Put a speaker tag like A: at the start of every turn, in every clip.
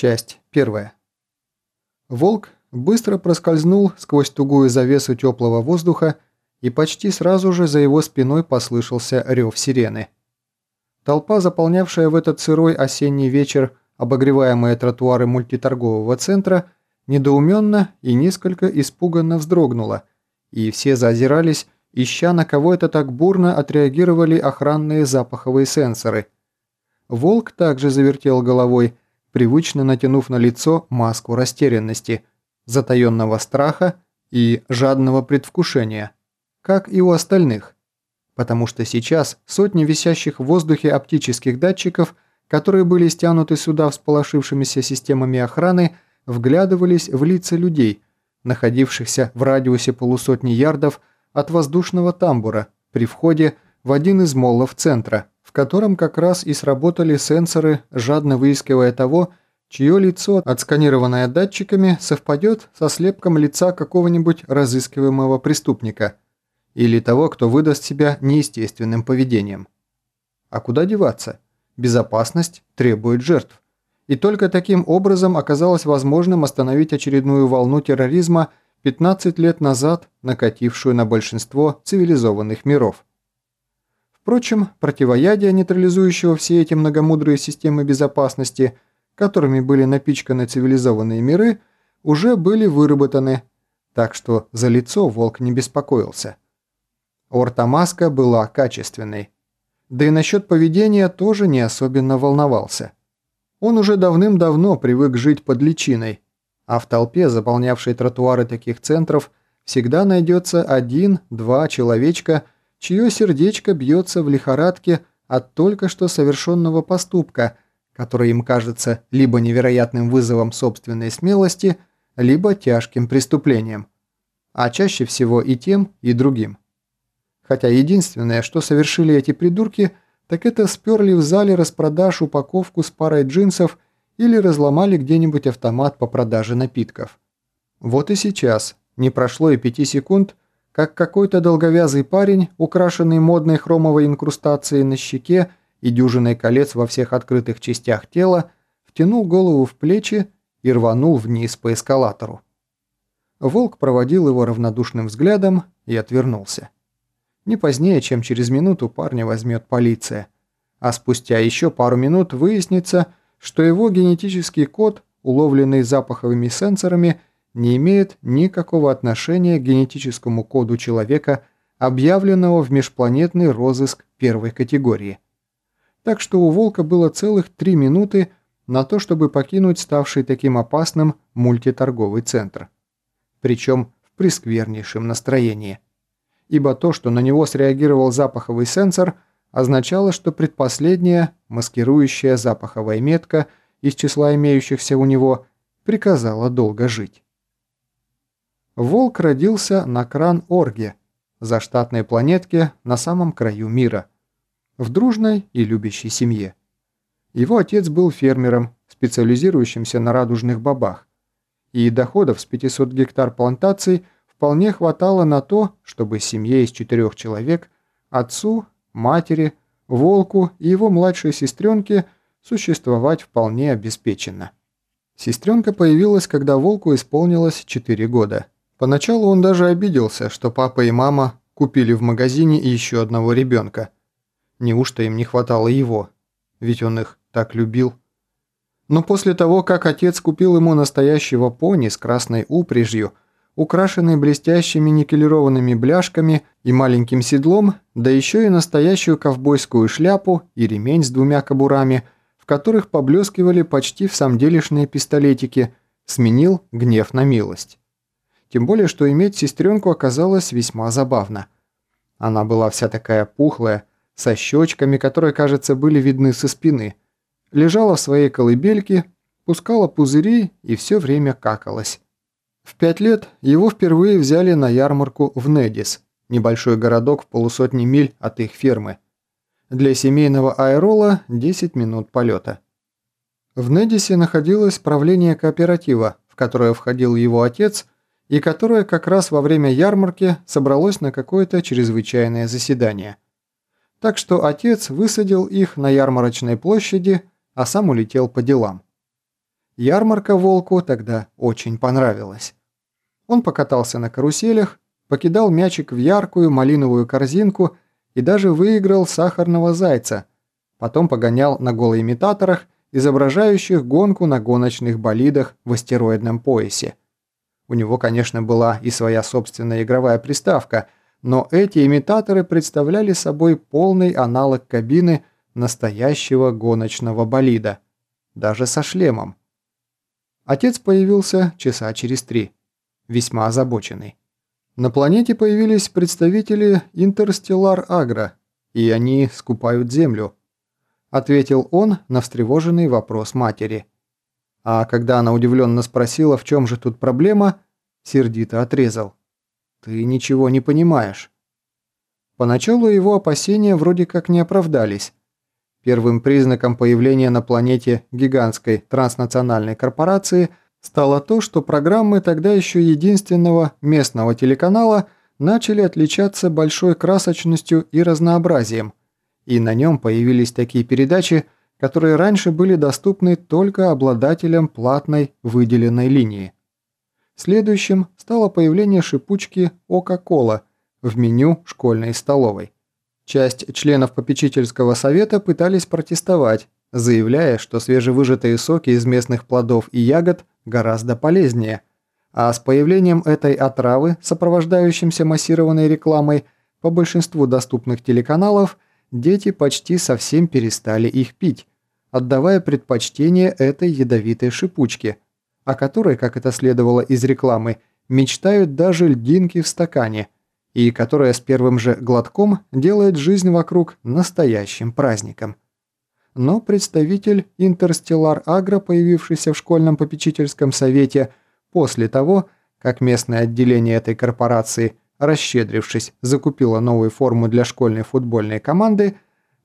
A: Часть первая. Волк быстро проскользнул сквозь тугую завесу теплого воздуха, и почти сразу же за его спиной послышался рев сирены. Толпа, заполнявшая в этот сырой осенний вечер обогреваемые тротуары мультиторгового центра, недоуменно и несколько испуганно вздрогнула, и все заозирались, ища на кого это так бурно отреагировали охранные запаховые сенсоры. Волк также завертел головой, привычно натянув на лицо маску растерянности, затаенного страха и жадного предвкушения, как и у остальных, потому что сейчас сотни висящих в воздухе оптических датчиков, которые были стянуты сюда всполошившимися системами охраны, вглядывались в лица людей, находившихся в радиусе полусотни ярдов от воздушного тамбура при входе в один из моллов центра – в котором как раз и сработали сенсоры, жадно выискивая того, чье лицо, отсканированное датчиками, совпадет со слепком лица какого-нибудь разыскиваемого преступника или того, кто выдаст себя неестественным поведением. А куда деваться? Безопасность требует жертв. И только таким образом оказалось возможным остановить очередную волну терроризма 15 лет назад, накатившую на большинство цивилизованных миров. Впрочем, противоядия, нейтрализующего все эти многомудрые системы безопасности, которыми были напичканы цивилизованные миры, уже были выработаны, так что за лицо волк не беспокоился. Ортамаска была качественной. Да и насчет поведения тоже не особенно волновался. Он уже давным-давно привык жить под личиной, а в толпе, заполнявшей тротуары таких центров, всегда найдется один-два человечка – чье сердечко бьется в лихорадке от только что совершенного поступка, который им кажется либо невероятным вызовом собственной смелости, либо тяжким преступлением, а чаще всего и тем, и другим. Хотя единственное, что совершили эти придурки, так это сперли в зале распродаж упаковку с парой джинсов или разломали где-нибудь автомат по продаже напитков. Вот и сейчас, не прошло и пяти секунд, как какой-то долговязый парень, украшенный модной хромовой инкрустацией на щеке и дюжиной колец во всех открытых частях тела, втянул голову в плечи и рванул вниз по эскалатору. Волк проводил его равнодушным взглядом и отвернулся. Не позднее, чем через минуту парня возьмет полиция, а спустя еще пару минут выяснится, что его генетический код, уловленный запаховыми сенсорами, не имеет никакого отношения к генетическому коду человека, объявленного в межпланетный розыск первой категории. Так что у Волка было целых три минуты на то, чтобы покинуть ставший таким опасным мультиторговый центр. Причем в пресквернейшем настроении. Ибо то, что на него среагировал запаховый сенсор, означало, что предпоследняя, маскирующая запаховая метка из числа имеющихся у него, приказала долго жить. Волк родился на Кран-Орге, заштатной планетке на самом краю мира, в дружной и любящей семье. Его отец был фермером, специализирующимся на радужных бобах, и доходов с 500 гектар плантаций вполне хватало на то, чтобы семье из четырех человек, отцу, матери, волку и его младшей сестренке существовать вполне обеспеченно. Сестренка появилась, когда волку исполнилось 4 года – Поначалу он даже обиделся, что папа и мама купили в магазине еще одного ребенка. Неужто им не хватало его? Ведь он их так любил. Но после того, как отец купил ему настоящего пони с красной упряжью, украшенной блестящими никелированными бляшками и маленьким седлом, да еще и настоящую ковбойскую шляпу и ремень с двумя кобурами, в которых поблескивали почти в самом делешные пистолетики, сменил гнев на милость. Тем более, что иметь сестренку оказалось весьма забавно. Она была вся такая пухлая, со щечками, которые, кажется, были видны со спины. Лежала в своей колыбельке, пускала пузыри и все время какалась. В пять лет его впервые взяли на ярмарку в Недис, небольшой городок в полусотни миль от их фермы. Для семейного аэрола 10 минут полета. В Недисе находилось правление кооператива, в которое входил его отец – и которое как раз во время ярмарки собралось на какое-то чрезвычайное заседание. Так что отец высадил их на ярмарочной площади, а сам улетел по делам. Ярмарка волку тогда очень понравилась. Он покатался на каруселях, покидал мячик в яркую малиновую корзинку и даже выиграл сахарного зайца. Потом погонял на голоимитаторах, изображающих гонку на гоночных болидах в астероидном поясе. У него, конечно, была и своя собственная игровая приставка, но эти имитаторы представляли собой полный аналог кабины настоящего гоночного болида, даже со шлемом. Отец появился часа через три, весьма озабоченный. На планете появились представители Интерстеллар Агро, и они скупают Землю, ответил он на встревоженный вопрос матери. А когда она удивленно спросила, в чем же тут проблема, сердито отрезал. «Ты ничего не понимаешь». Поначалу его опасения вроде как не оправдались. Первым признаком появления на планете гигантской транснациональной корпорации стало то, что программы тогда еще единственного местного телеканала начали отличаться большой красочностью и разнообразием, и на нем появились такие передачи, которые раньше были доступны только обладателям платной выделенной линии. Следующим стало появление шипучки «Ока-кола» в меню школьной столовой. Часть членов попечительского совета пытались протестовать, заявляя, что свежевыжатые соки из местных плодов и ягод гораздо полезнее, а с появлением этой отравы, сопровождающимся массированной рекламой по большинству доступных телеканалов, дети почти совсем перестали их пить, отдавая предпочтение этой ядовитой шипучке, о которой, как это следовало из рекламы, мечтают даже льдинки в стакане – и которая с первым же глотком делает жизнь вокруг настоящим праздником. Но представитель Интерстеллар Агро, появившийся в школьном попечительском совете после того, как местное отделение этой корпорации, расщедрившись, закупило новую форму для школьной футбольной команды,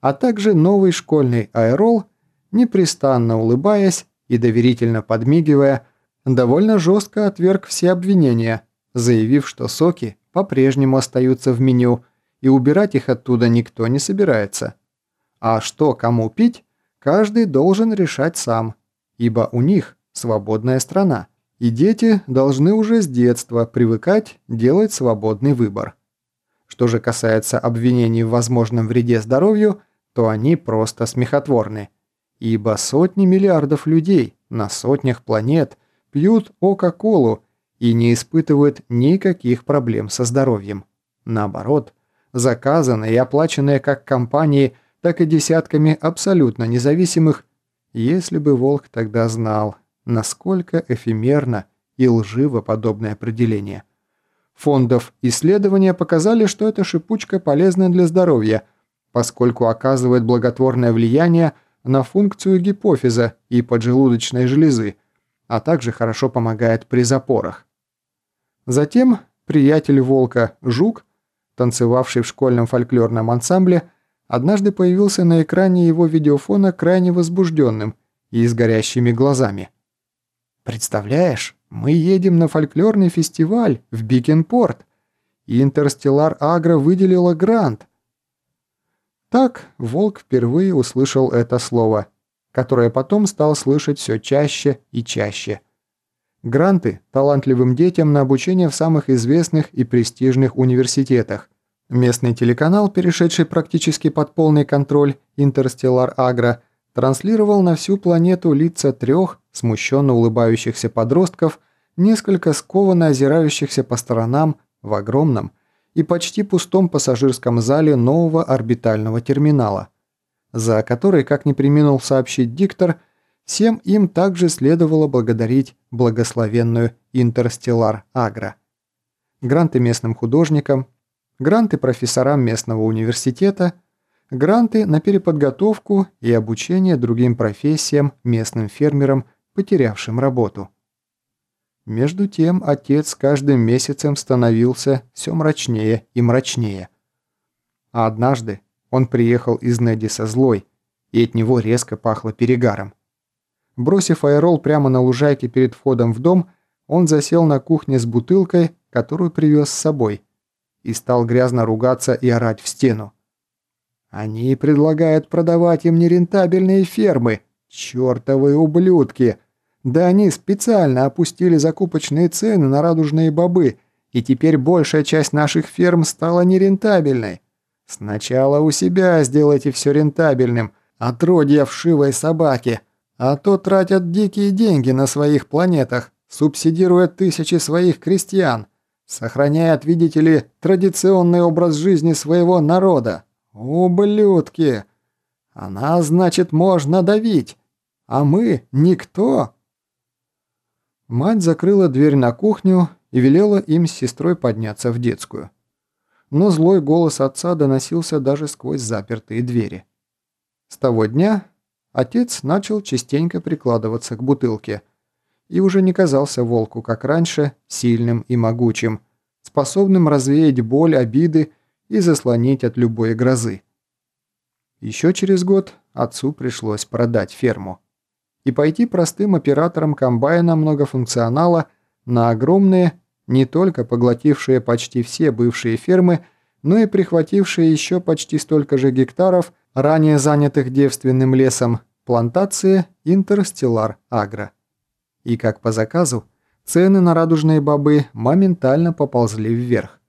A: а также новый школьный аэрол, непрестанно улыбаясь и доверительно подмигивая, довольно жестко отверг все обвинения, заявив, что соки по-прежнему остаются в меню, и убирать их оттуда никто не собирается. А что кому пить, каждый должен решать сам, ибо у них свободная страна, и дети должны уже с детства привыкать делать свободный выбор. Что же касается обвинений в возможном вреде здоровью, то они просто смехотворны, ибо сотни миллиардов людей на сотнях планет пьют Кока-Колу и не испытывают никаких проблем со здоровьем. Наоборот, заказанные и оплаченные как компанией, так и десятками абсолютно независимых, если бы Волк тогда знал, насколько эфемерно и лживо подобное определение. Фондов исследования показали, что эта шипучка полезна для здоровья, поскольку оказывает благотворное влияние на функцию гипофиза и поджелудочной железы, а также хорошо помогает при запорах. Затем приятель волка Жук, танцевавший в школьном фольклорном ансамбле, однажды появился на экране его видеофона крайне возбужденным и с горящими глазами. «Представляешь, мы едем на фольклорный фестиваль в Бикенпорт. Интерстеллар Агро выделила грант». Так Волк впервые услышал это слово, которое потом стал слышать все чаще и чаще – Гранты талантливым детям на обучение в самых известных и престижных университетах. Местный телеканал, перешедший практически под полный контроль Интерстеллар Агро, транслировал на всю планету лица трех смущенно улыбающихся подростков, несколько скованно озирающихся по сторонам в огромном и почти пустом пассажирском зале нового орбитального терминала, за который, как не приминул сообщить диктор, Всем им также следовало благодарить благословенную Интерстеллар Агро. Гранты местным художникам, гранты профессорам местного университета, гранты на переподготовку и обучение другим профессиям местным фермерам, потерявшим работу. Между тем отец с каждым месяцем становился все мрачнее и мрачнее. А однажды он приехал из Недиса злой, и от него резко пахло перегаром. Бросив аэрол прямо на лужайке перед входом в дом, он засел на кухне с бутылкой, которую привез с собой, и стал грязно ругаться и орать в стену. «Они предлагают продавать им нерентабельные фермы, чертовы ублюдки! Да они специально опустили закупочные цены на радужные бобы, и теперь большая часть наших ферм стала нерентабельной. Сначала у себя сделайте все рентабельным, отродья вшивой собаки, а то тратят дикие деньги на своих планетах, субсидируя тысячи своих крестьян, сохраняют, видите ли, традиционный образ жизни своего народа. Ублюдки! А нас, значит, можно давить, а мы никто. Мать закрыла дверь на кухню и велела им с сестрой подняться в детскую. Но злой голос отца доносился даже сквозь запертые двери. С того дня отец начал частенько прикладываться к бутылке и уже не казался волку, как раньше, сильным и могучим, способным развеять боль, обиды и заслонить от любой грозы. Еще через год отцу пришлось продать ферму и пойти простым оператором комбайна многофункционала на огромные, не только поглотившие почти все бывшие фермы, но и прихватившие еще почти столько же гектаров, ранее занятых девственным лесом, плантации Интерстеллар Агро. И как по заказу, цены на радужные бобы моментально поползли вверх.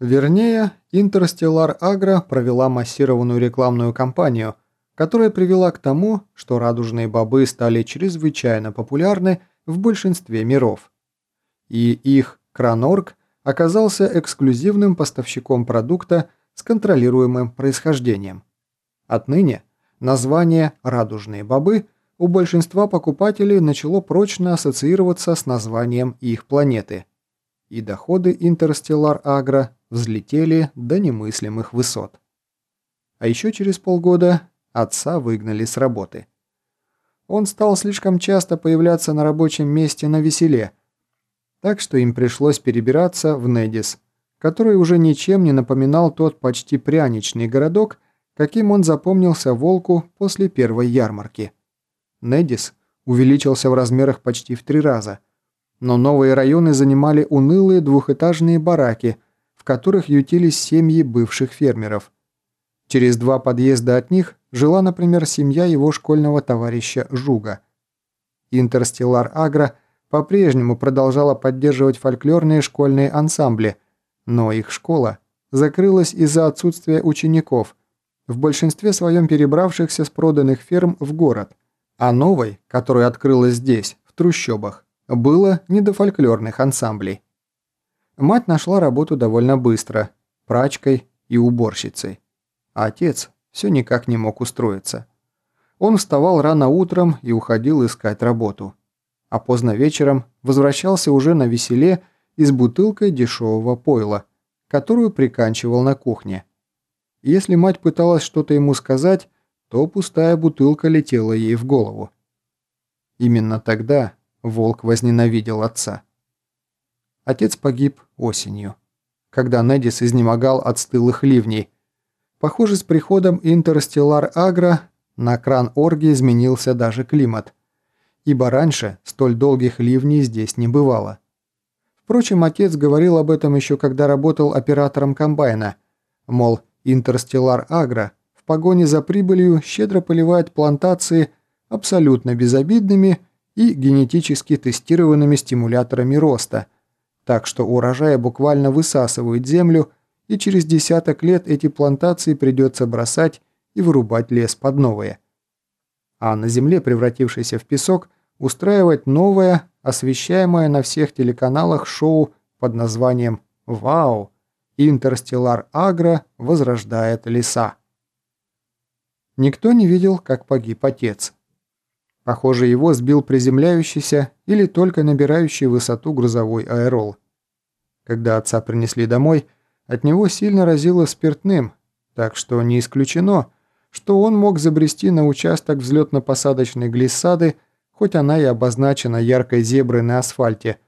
A: Вернее, Интерстеллар Агро провела массированную рекламную кампанию, которая привела к тому, что радужные бобы стали чрезвычайно популярны в большинстве миров. И их Кранорг оказался эксклюзивным поставщиком продукта с контролируемым происхождением. Отныне название «радужные бобы» у большинства покупателей начало прочно ассоциироваться с названием их планеты, и доходы Интерстеллар Агро взлетели до немыслимых высот. А еще через полгода отца выгнали с работы. Он стал слишком часто появляться на рабочем месте на веселе, так что им пришлось перебираться в Недис, который уже ничем не напоминал тот почти пряничный городок, каким он запомнился волку после первой ярмарки. Недис увеличился в размерах почти в три раза, но новые районы занимали унылые двухэтажные бараки, в которых ютились семьи бывших фермеров. Через два подъезда от них жила, например, семья его школьного товарища Жуга. Интерстеллар Агро по-прежнему продолжала поддерживать фольклорные школьные ансамбли, но их школа закрылась из-за отсутствия учеников, в большинстве своем перебравшихся с проданных ферм в город, а новой, которая открылась здесь, в трущобах, было не до фольклорных ансамблей. Мать нашла работу довольно быстро, прачкой и уборщицей. А отец все никак не мог устроиться. Он вставал рано утром и уходил искать работу. А поздно вечером возвращался уже на веселе и с бутылкой дешевого пойла, которую приканчивал на кухне. Если мать пыталась что-то ему сказать, то пустая бутылка летела ей в голову. Именно тогда волк возненавидел отца. Отец погиб осенью, когда Недис изнемогал от стылых ливней. Похоже, с приходом Интерстеллар Агро на кран Орги изменился даже климат, ибо раньше столь долгих ливней здесь не бывало. Впрочем, отец говорил об этом еще когда работал оператором комбайна, мол, Интерстеллар Агро в погоне за прибылью щедро поливает плантации абсолютно безобидными и генетически тестированными стимуляторами роста – так что урожая буквально высасывают землю, и через десяток лет эти плантации придется бросать и вырубать лес под новые. А на земле, превратившейся в песок, устраивать новое, освещаемое на всех телеканалах шоу под названием «Вау! Интерстеллар Агро возрождает леса». Никто не видел, как погиб отец. Похоже, его сбил приземляющийся или только набирающий высоту грузовой аэрол. Когда отца принесли домой, от него сильно разило спиртным, так что не исключено, что он мог забрести на участок взлетно-посадочной глиссады, хоть она и обозначена яркой зеброй на асфальте,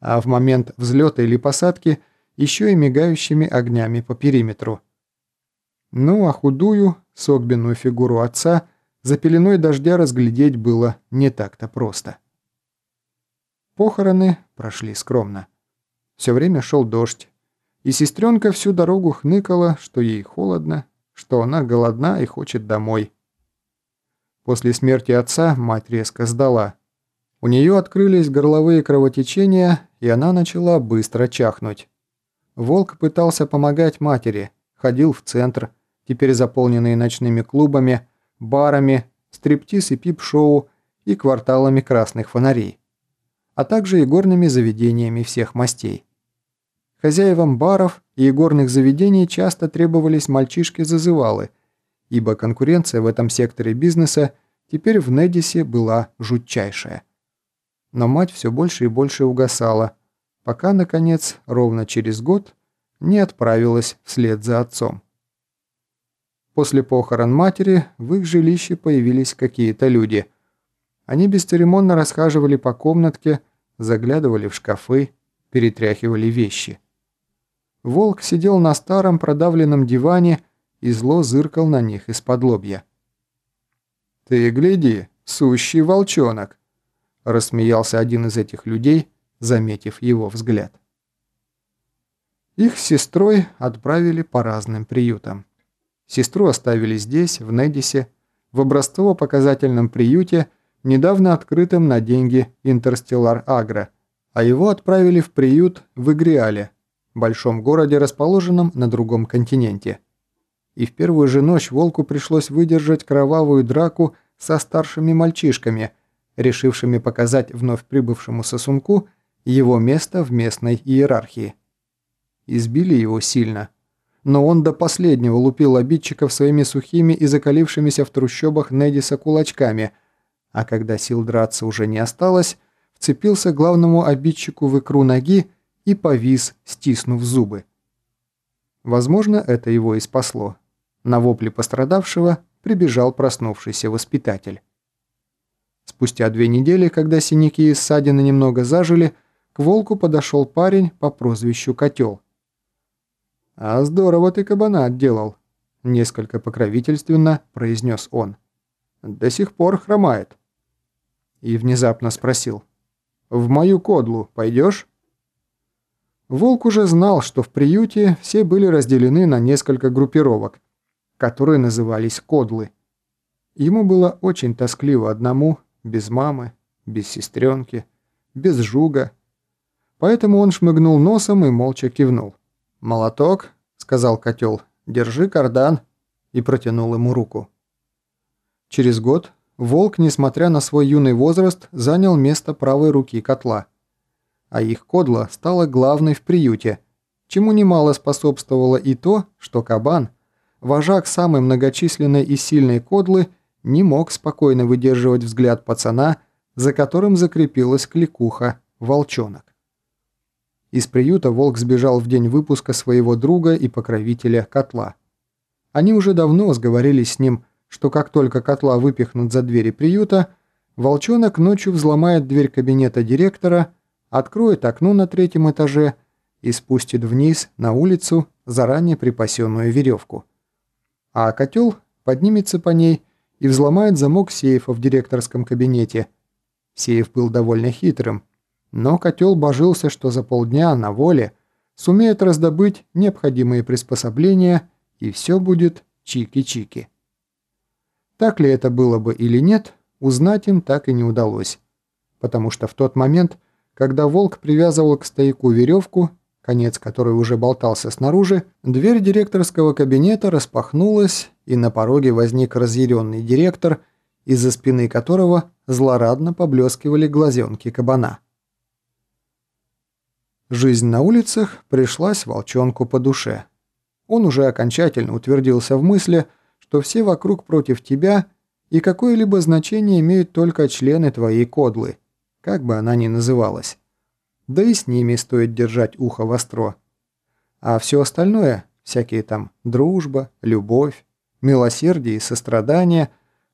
A: а в момент взлета или посадки еще и мигающими огнями по периметру. Ну а худую, согбенную фигуру отца – за пеленой дождя разглядеть было не так-то просто. Похороны прошли скромно. Все время шел дождь, и сестренка всю дорогу хныкала, что ей холодно, что она голодна и хочет домой. После смерти отца мать резко сдала. У нее открылись горловые кровотечения, и она начала быстро чахнуть. Волк пытался помогать матери, ходил в центр, теперь заполненный ночными клубами, барами, стриптиз и пип-шоу и кварталами красных фонарей, а также и горными заведениями всех мастей. Хозяевам баров и игорных заведений часто требовались мальчишки-зазывалы, ибо конкуренция в этом секторе бизнеса теперь в Недисе была жутчайшая. Но мать все больше и больше угасала, пока, наконец, ровно через год не отправилась вслед за отцом. После похорон матери в их жилище появились какие-то люди. Они бесцеремонно расхаживали по комнатке, заглядывали в шкафы, перетряхивали вещи. Волк сидел на старом продавленном диване и зло зыркал на них из-под лобья. «Ты гляди, сущий волчонок!» – рассмеялся один из этих людей, заметив его взгляд. Их с сестрой отправили по разным приютам. Сестру оставили здесь, в Недисе, в образцово-показательном приюте, недавно открытом на деньги Интерстеллар Агро, а его отправили в приют в Игриале, большом городе, расположенном на другом континенте. И в первую же ночь Волку пришлось выдержать кровавую драку со старшими мальчишками, решившими показать вновь прибывшему сосунку его место в местной иерархии. Избили его сильно, но он до последнего лупил обидчиков своими сухими и закалившимися в трущобах Недиса кулачками, а когда сил драться уже не осталось, вцепился главному обидчику в икру ноги и повис, стиснув зубы. Возможно, это его и спасло. На вопли пострадавшего прибежал проснувшийся воспитатель. Спустя две недели, когда синяки и ссадины немного зажили, к волку подошел парень по прозвищу Котел. «А здорово ты кабана отделал», — несколько покровительственно произнес он. «До сих пор хромает». И внезапно спросил. «В мою кодлу пойдешь?» Волк уже знал, что в приюте все были разделены на несколько группировок, которые назывались кодлы. Ему было очень тоскливо одному, без мамы, без сестренки, без жуга. Поэтому он шмыгнул носом и молча кивнул. «Молоток», — сказал котел, — «держи кардан», и протянул ему руку. Через год волк, несмотря на свой юный возраст, занял место правой руки котла — а их кодла стала главной в приюте, чему немало способствовало и то, что кабан, вожак самой многочисленной и сильной кодлы, не мог спокойно выдерживать взгляд пацана, за которым закрепилась кликуха «Волчонок». Из приюта волк сбежал в день выпуска своего друга и покровителя котла. Они уже давно сговорились с ним, что как только котла выпихнут за двери приюта, волчонок ночью взломает дверь кабинета директора – откроет окно на третьем этаже и спустит вниз на улицу заранее припасенную веревку. А котел поднимется по ней и взломает замок сейфа в директорском кабинете. Сейф был довольно хитрым, но котел божился, что за полдня на воле сумеет раздобыть необходимые приспособления и все будет чики-чики. Так ли это было бы или нет, узнать им так и не удалось, потому что в тот момент когда волк привязывал к стояку веревку, конец которой уже болтался снаружи, дверь директорского кабинета распахнулась, и на пороге возник разъяренный директор, из-за спины которого злорадно поблескивали глазенки кабана. Жизнь на улицах пришлась волчонку по душе. Он уже окончательно утвердился в мысли, что все вокруг против тебя, и какое-либо значение имеют только члены твоей кодлы – как бы она ни называлась. Да и с ними стоит держать ухо востро. А все остальное, всякие там дружба, любовь, милосердие и сострадание,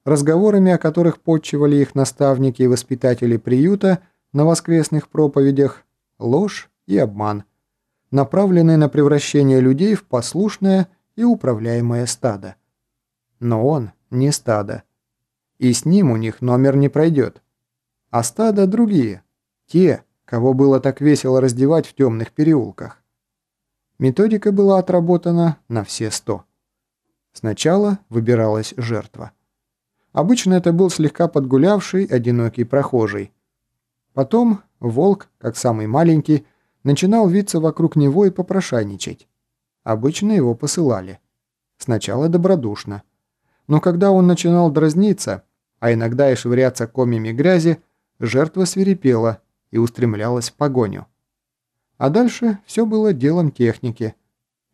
A: разговорами о которых подчивали их наставники и воспитатели приюта на воскресных проповедях, ложь и обман, направленные на превращение людей в послушное и управляемое стадо. Но он не стадо. И с ним у них номер не пройдет а стадо другие, те, кого было так весело раздевать в темных переулках. Методика была отработана на все сто. Сначала выбиралась жертва. Обычно это был слегка подгулявший, одинокий прохожий. Потом волк, как самый маленький, начинал виться вокруг него и попрошайничать. Обычно его посылали. Сначала добродушно. Но когда он начинал дразниться, а иногда и швыряться комьями грязи, жертва свирепела и устремлялась в погоню. А дальше все было делом техники.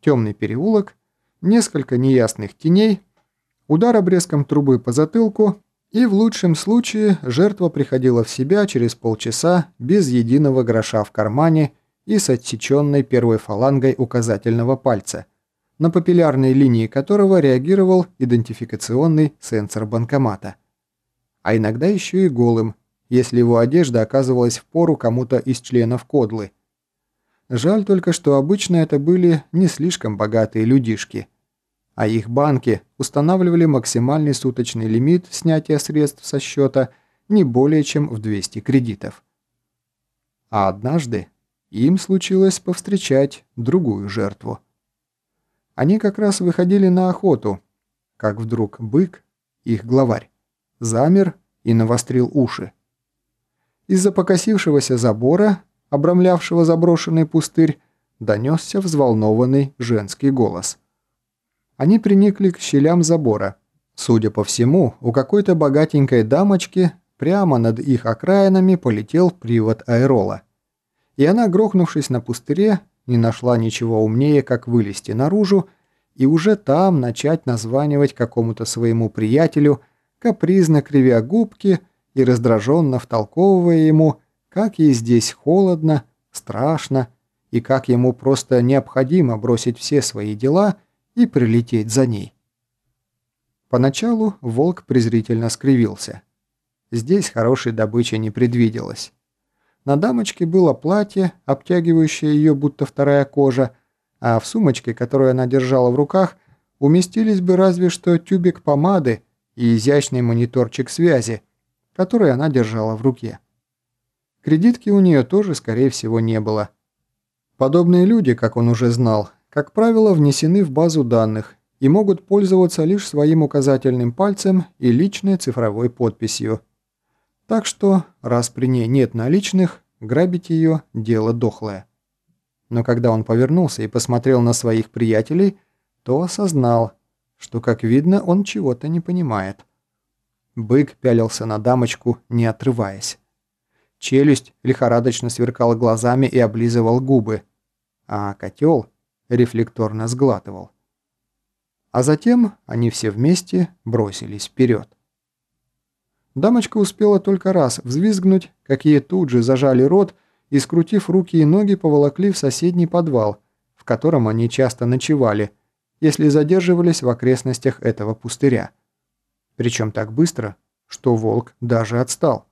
A: Темный переулок, несколько неясных теней, удар обрезком трубы по затылку, и в лучшем случае жертва приходила в себя через полчаса без единого гроша в кармане и с отсеченной первой фалангой указательного пальца – на папиллярной линии которого реагировал идентификационный сенсор банкомата. А иногда еще и голым, если его одежда оказывалась в пору кому-то из членов кодлы. Жаль только, что обычно это были не слишком богатые людишки, а их банки устанавливали максимальный суточный лимит снятия средств со счета не более чем в 200 кредитов. А однажды им случилось повстречать другую жертву. Они как раз выходили на охоту, как вдруг бык, их главарь, замер и навострил уши. Из-за покосившегося забора, обрамлявшего заброшенный пустырь, донесся взволнованный женский голос. Они приникли к щелям забора. Судя по всему, у какой-то богатенькой дамочки прямо над их окраинами полетел привод аэрола. И она, грохнувшись на пустыре, не нашла ничего умнее, как вылезти наружу и уже там начать названивать какому-то своему приятелю, капризно кривя губки и раздраженно втолковывая ему, как ей здесь холодно, страшно, и как ему просто необходимо бросить все свои дела и прилететь за ней. Поначалу волк презрительно скривился. Здесь хорошей добычи не предвиделось. На дамочке было платье, обтягивающее ее будто вторая кожа, а в сумочке, которую она держала в руках, уместились бы разве что тюбик помады и изящный мониторчик связи, который она держала в руке. Кредитки у нее тоже, скорее всего, не было. Подобные люди, как он уже знал, как правило, внесены в базу данных и могут пользоваться лишь своим указательным пальцем и личной цифровой подписью – так что, раз при ней нет наличных, грабить ее – дело дохлое. Но когда он повернулся и посмотрел на своих приятелей, то осознал, что, как видно, он чего-то не понимает. Бык пялился на дамочку, не отрываясь. Челюсть лихорадочно сверкала глазами и облизывал губы, а котел рефлекторно сглатывал. А затем они все вместе бросились вперед. Дамочка успела только раз взвизгнуть, как ей тут же зажали рот и, скрутив руки и ноги, поволокли в соседний подвал, в котором они часто ночевали, если задерживались в окрестностях этого пустыря. Причем так быстро, что волк даже отстал.